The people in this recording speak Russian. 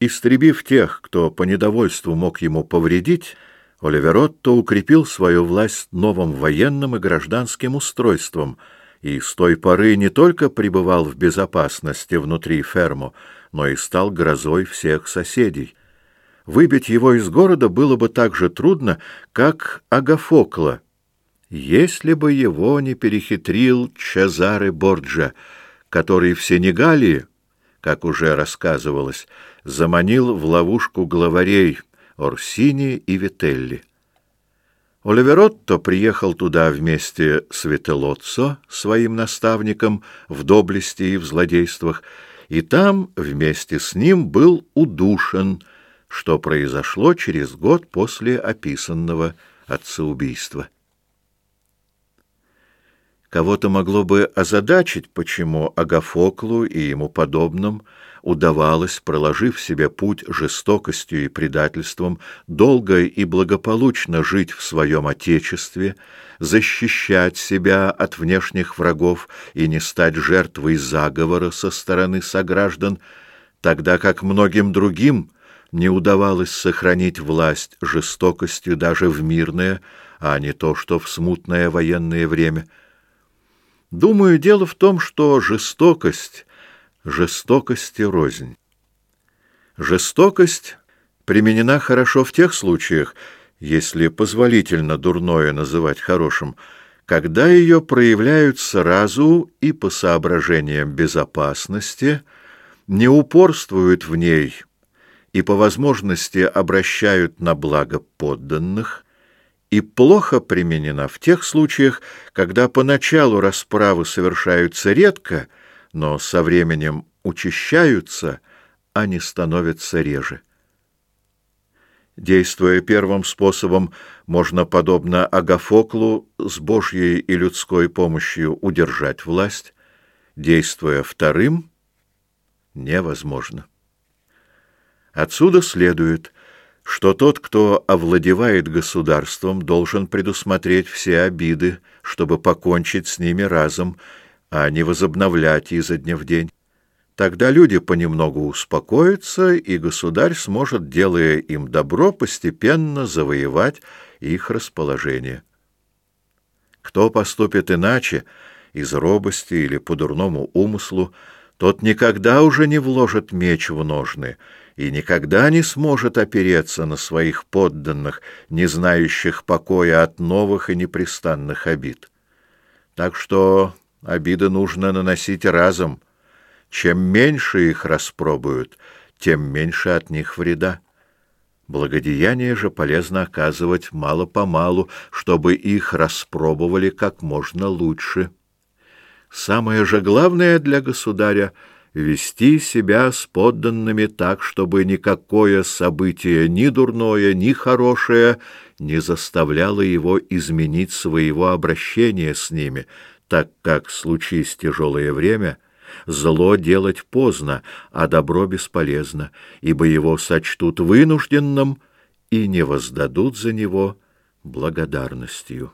Истребив тех, кто по недовольству мог ему повредить, Оливеротто укрепил свою власть новым военным и гражданским устройством и с той поры не только пребывал в безопасности внутри ферму, но и стал грозой всех соседей. Выбить его из города было бы так же трудно, как Агафокла, если бы его не перехитрил Чезаре Борджа, который в Сенегалии, как уже рассказывалось, заманил в ловушку главарей Орсини и Вителли. Оливеротто приехал туда вместе с Вителоццо, своим наставником в доблести и в злодействах, и там вместе с ним был удушен, что произошло через год после описанного отцеубийства. Кого-то могло бы озадачить, почему Агафоклу и ему подобным удавалось, проложив себе путь жестокостью и предательством, долго и благополучно жить в своем отечестве, защищать себя от внешних врагов и не стать жертвой заговора со стороны сограждан, тогда как многим другим не удавалось сохранить власть жестокостью даже в мирное, а не то, что в смутное военное время – Думаю, дело в том, что жестокость, жестокости рознь. Жестокость применена хорошо в тех случаях, если позволительно дурное называть хорошим, когда ее проявляют сразу и по соображениям безопасности, не упорствуют в ней и по возможности обращают на благо подданных, и плохо применена в тех случаях, когда поначалу расправы совершаются редко, но со временем учащаются, а не становятся реже. Действуя первым способом, можно, подобно Агафоклу, с Божьей и людской помощью удержать власть. Действуя вторым, невозможно. Отсюда следует – что тот, кто овладевает государством, должен предусмотреть все обиды, чтобы покончить с ними разом, а не возобновлять изо дня в день. Тогда люди понемногу успокоятся, и государь сможет, делая им добро, постепенно завоевать их расположение. Кто поступит иначе, из робости или по дурному умыслу, тот никогда уже не вложит меч в ножны — и никогда не сможет опереться на своих подданных, не знающих покоя от новых и непрестанных обид. Так что обиды нужно наносить разом. Чем меньше их распробуют, тем меньше от них вреда. Благодеяние же полезно оказывать мало-помалу, чтобы их распробовали как можно лучше. Самое же главное для государя — вести себя с подданными так, чтобы никакое событие, ни дурное, ни хорошее, не заставляло его изменить своего обращения с ними, так как, случись тяжелое время, зло делать поздно, а добро бесполезно, ибо его сочтут вынужденным и не воздадут за него благодарностью.